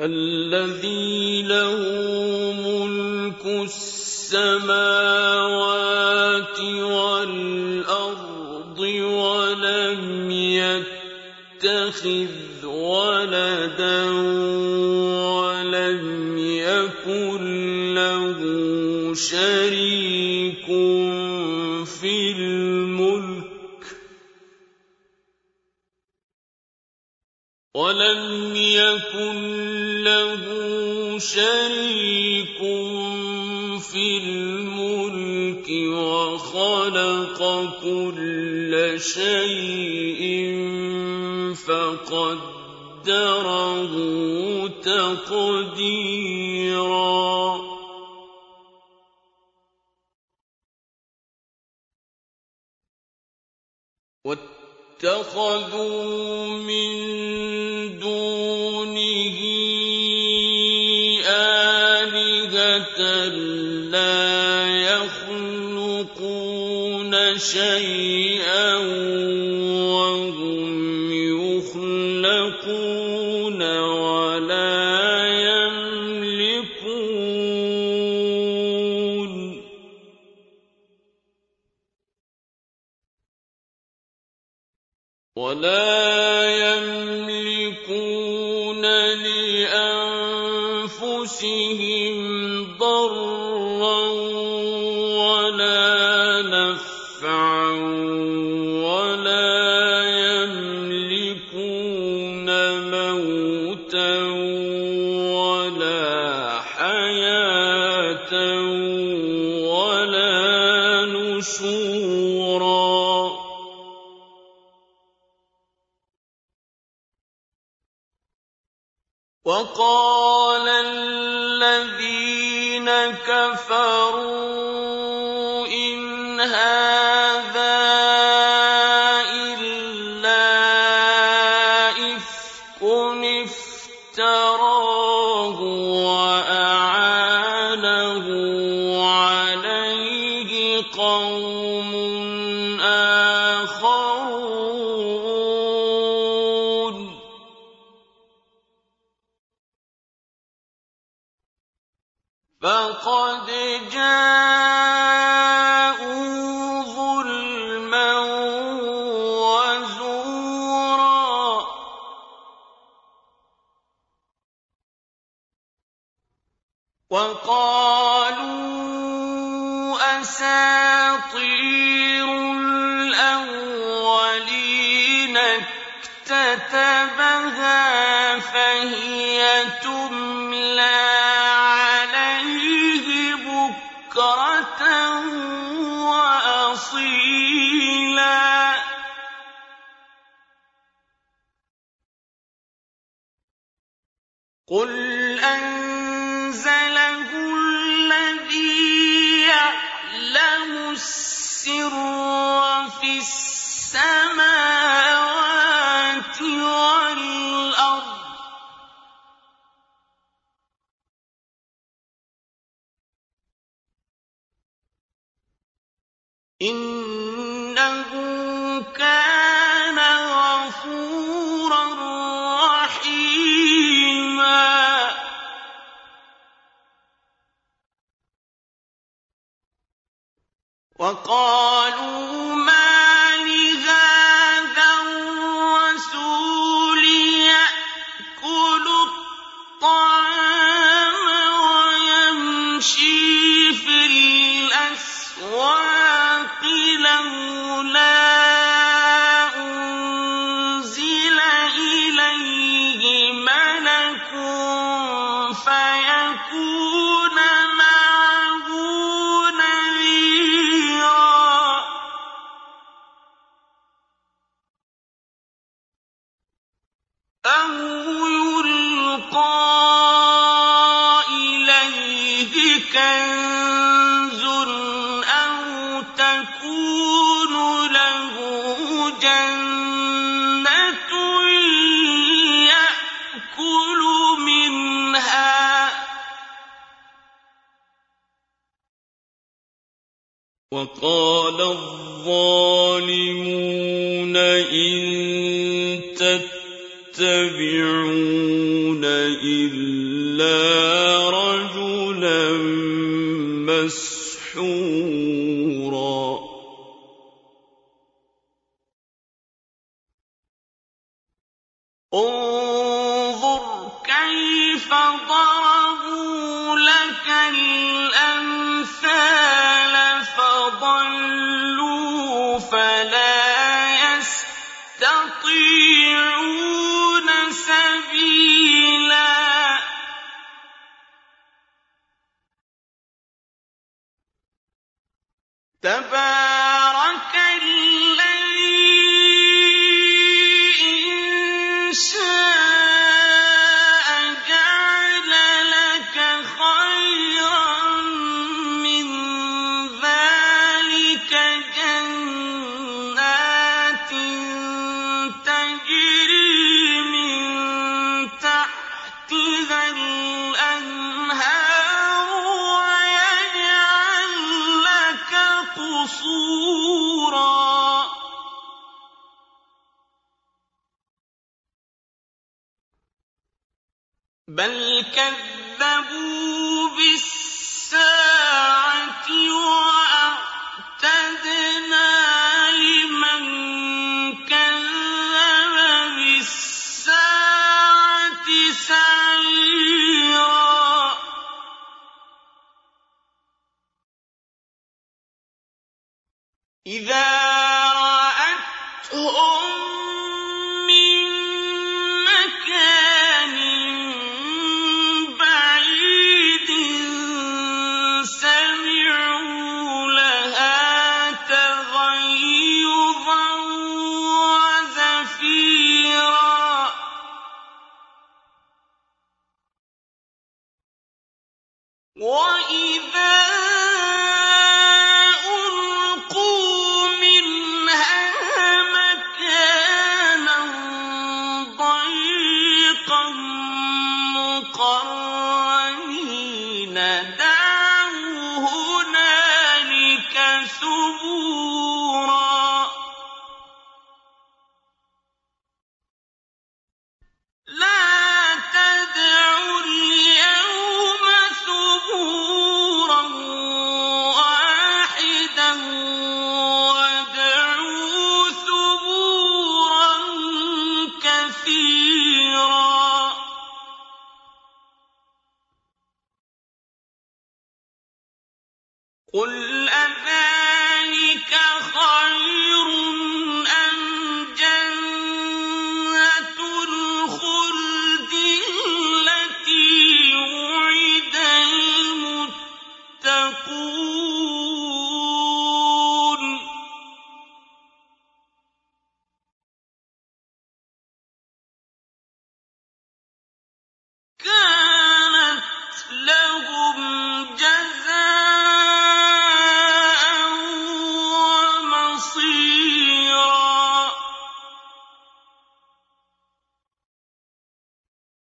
الذي له ملك السماوات والأرض ولم يتخذ ولدا ولم يكن له شريك في الملك ولم يكن شريك في الملك وخلق كل شيء فقدره تقديرا. واتخذوا من شيئا نشورا وقال الذين كفروا أنزله الذي يعلم السر في السماوات والأرض. إنه وقالوا بَلْ كَذَّبُوا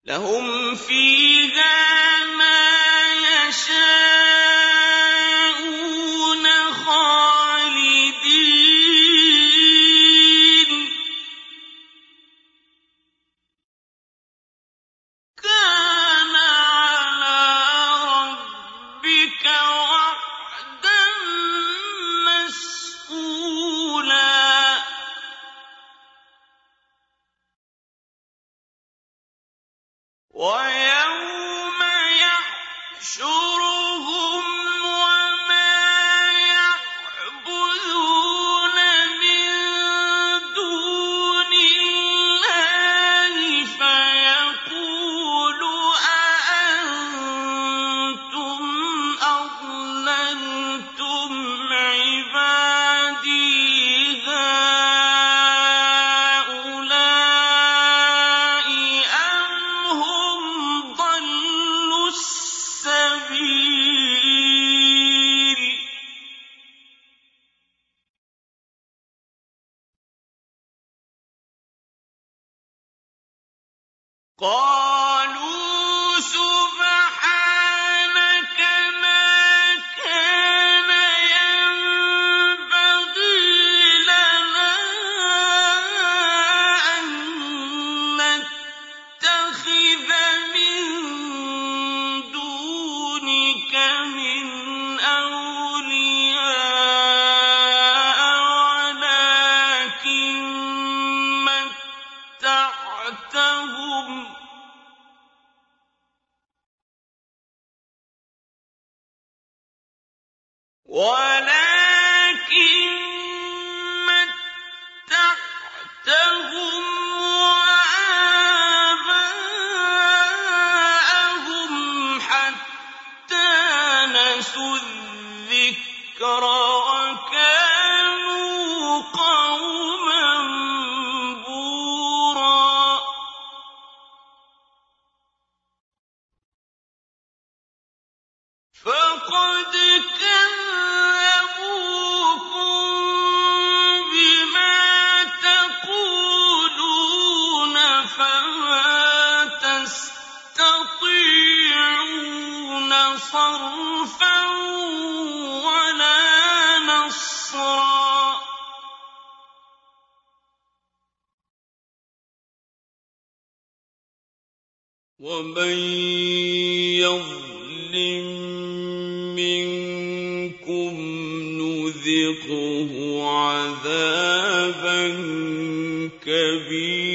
لَهُمْ فِيهَا ينفع ولا نصرا. ومن يظلم منكم نذقه عذابا كبيرا.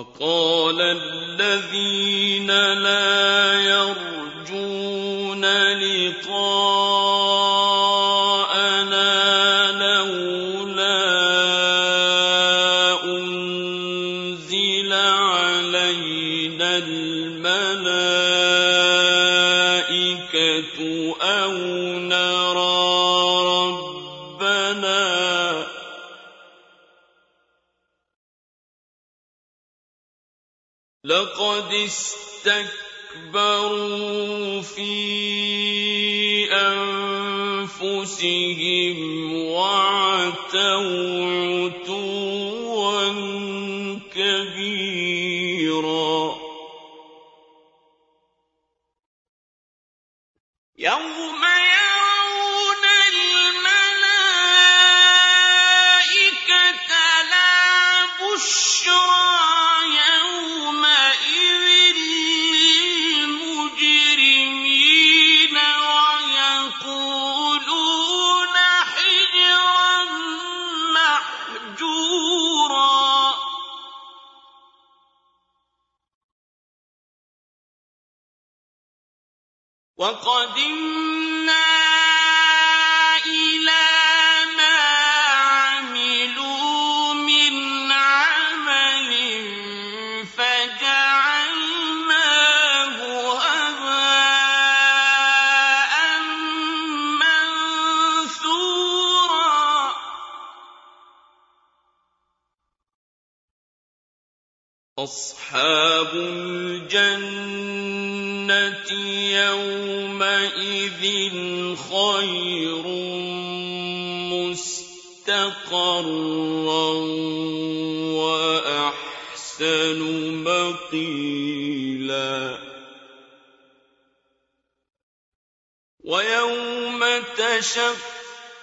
وقال الذين لا اسْتَكْبَرُوا فِي أَنفُسِهِمْ وَعَتَوْا وقدمنا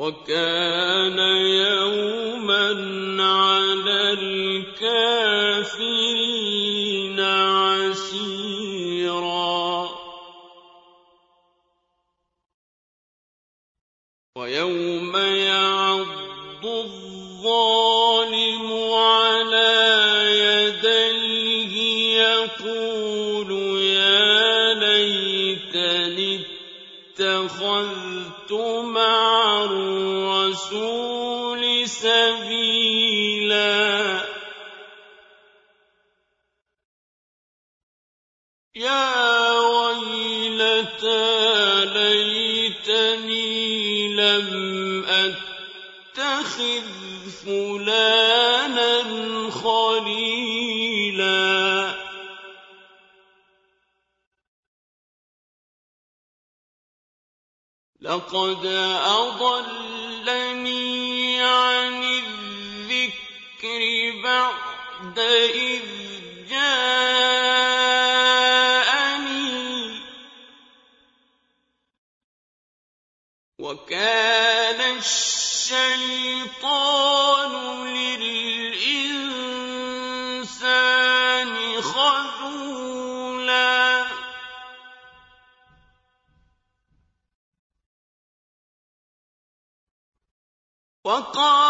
وكان الرسول سبيلا. يا ويلتى ليتني لم أتخذ فلانا خليلا. لقد اضلني عن الذكر بعد إذ جاءني. وكان الشيطان وقال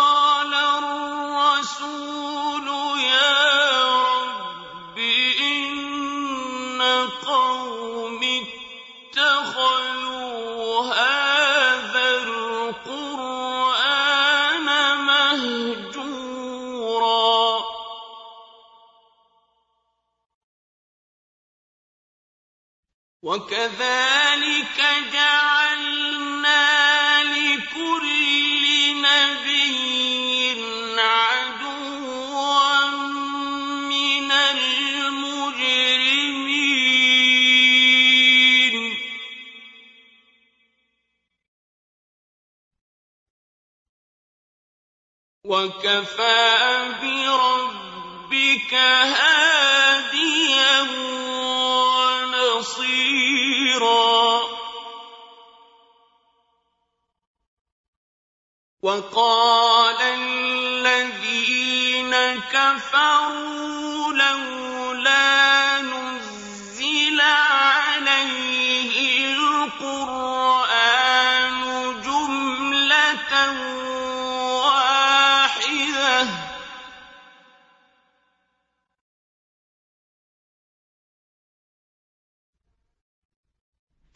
وكفى بربك هاديا ونصيرا. وقال الذين كفروا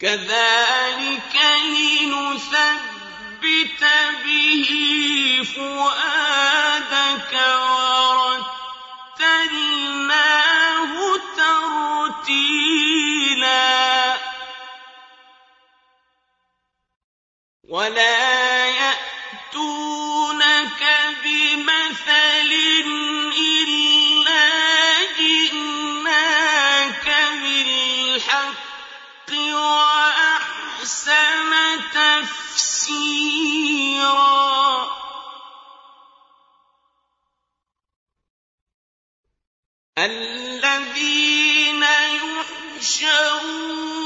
كذلك لنثبت به فؤادك ورتلناه ترتيلا. ولا وأحسن تفسيرا الذين يحشرون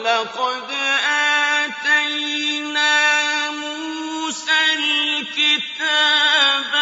ولقد آتينا موسى الكتاب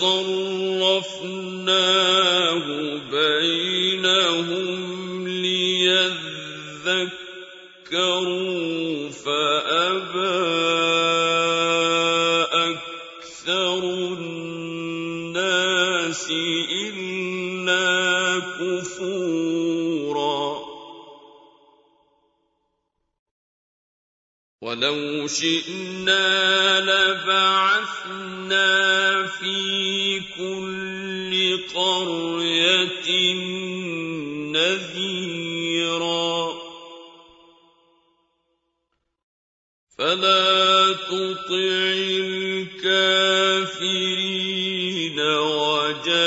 صرفناه بينهم ليذكروا فأبى أكثر الناس إلا كفورا. ولو شئنا فلا تطع الكافرين وجاهدهم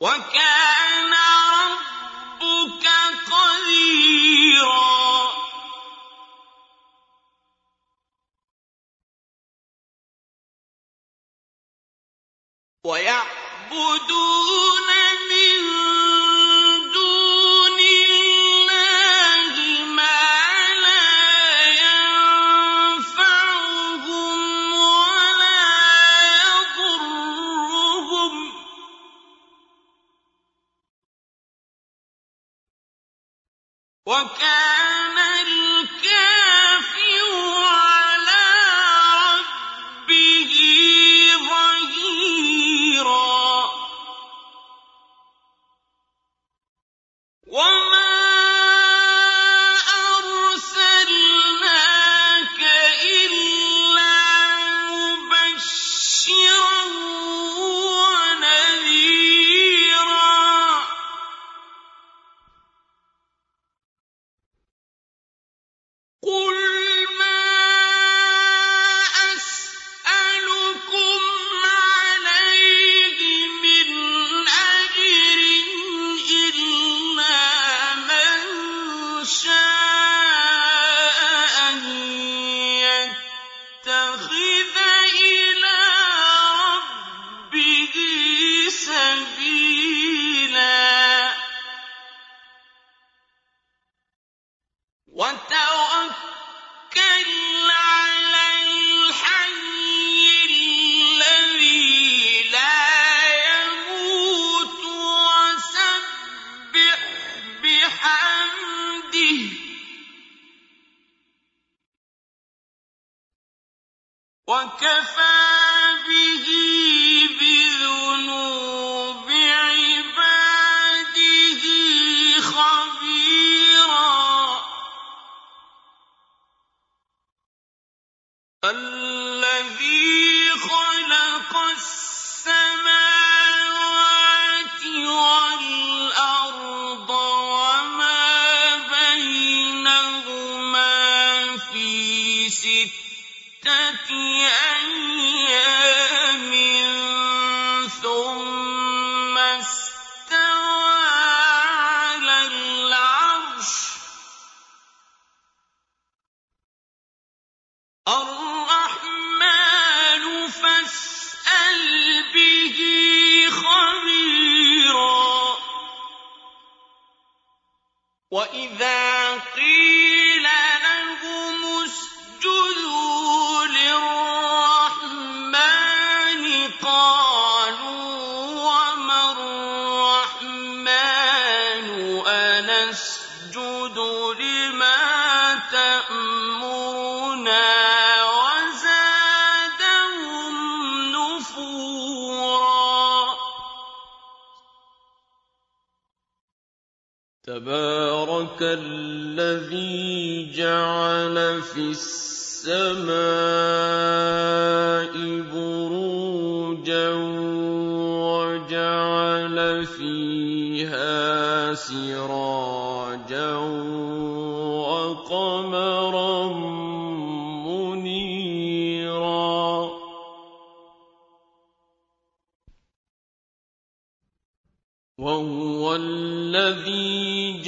وَكَانَ رَبُّكَ قَدِيرًا. وَيَعْبُدُونَ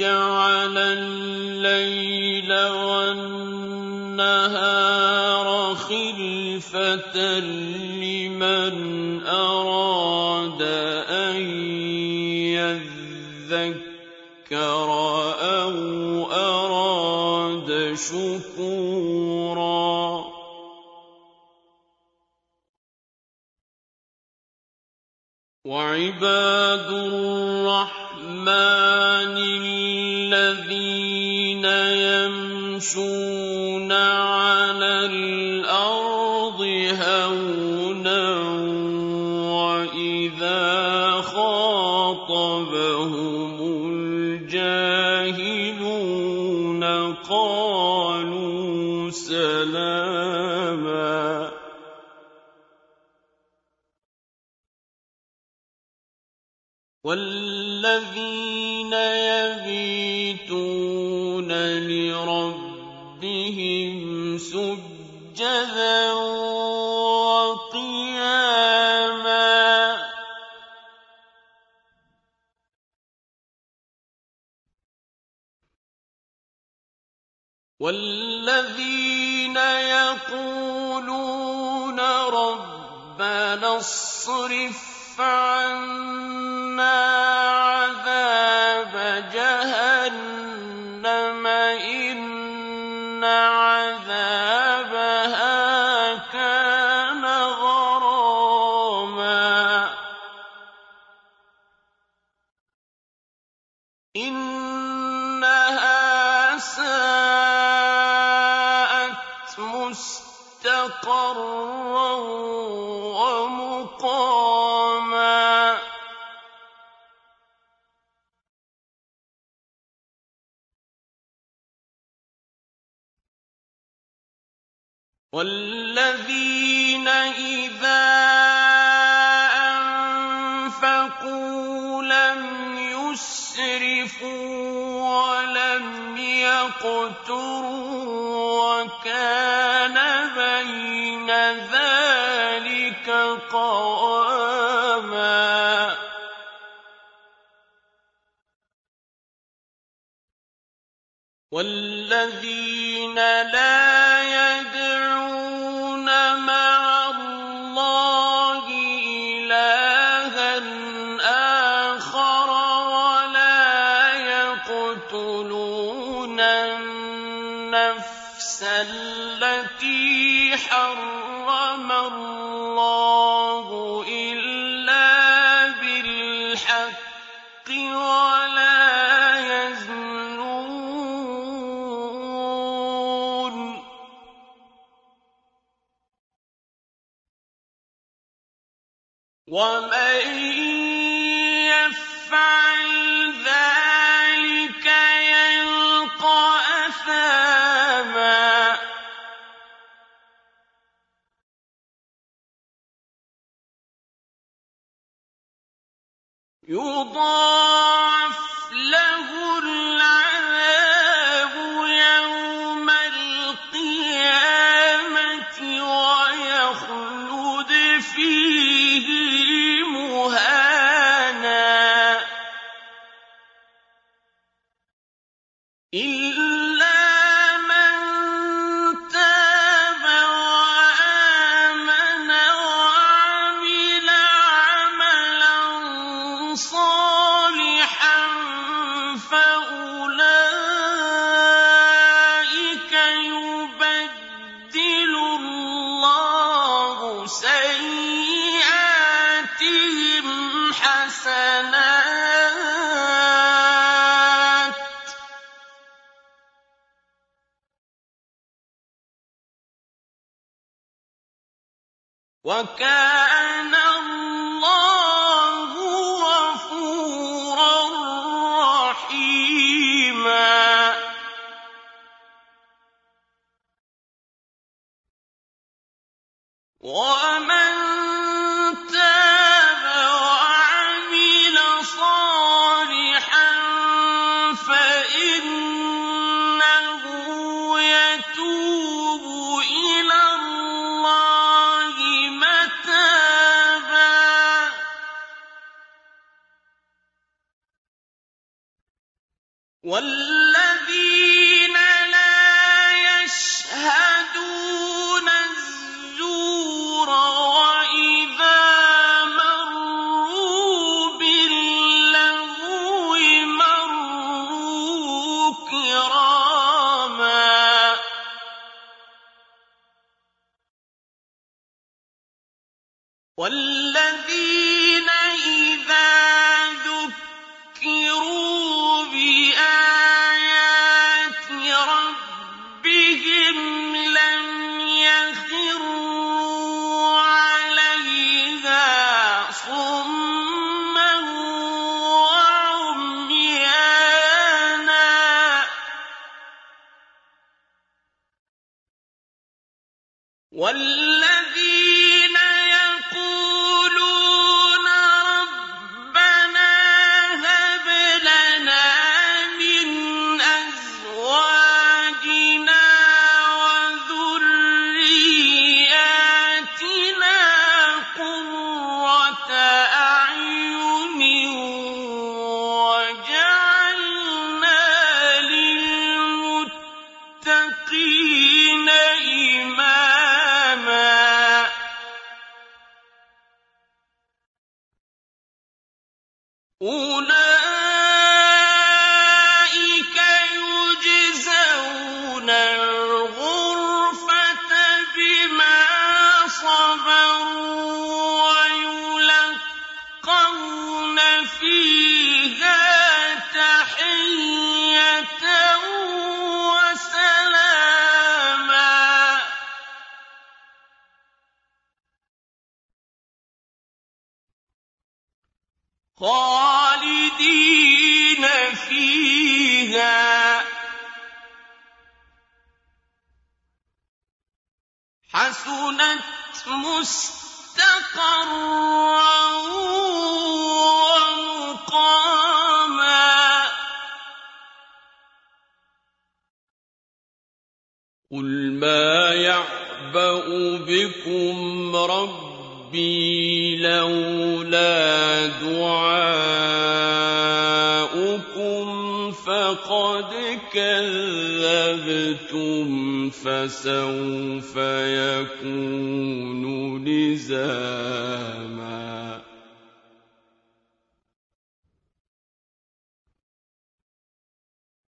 جَعَلَ اللَّيْلَ وَالنَّهَارَ خِلْفَةً لِّمَنْ أَرَادَ أَن يَذَّكَّرَ أَوْ أَرَادَ شُكُورًا وَعِبَادُ الرَّحْمَٰنِ يَمْشُونَ عَلَى الْأَرْضِ هَوْنًا وَإِذَا خَاطَبَهُمُ الْجَاهِلُونَ قَالُوا سَلَامًا. وَالَّذِينَ يَبِيتُونَ لِرَبِّهِمْ سُجَّدًا وَقِيَامًا. وَالَّذِينَ يَقُولُونَ رَبَّنَا اصْرِفْ عَنَّا يَقْتُرُوا وَكَانَ بَيْنَ ذَٰلِكَ قَوَامًا. وَالَّذِينَ لَا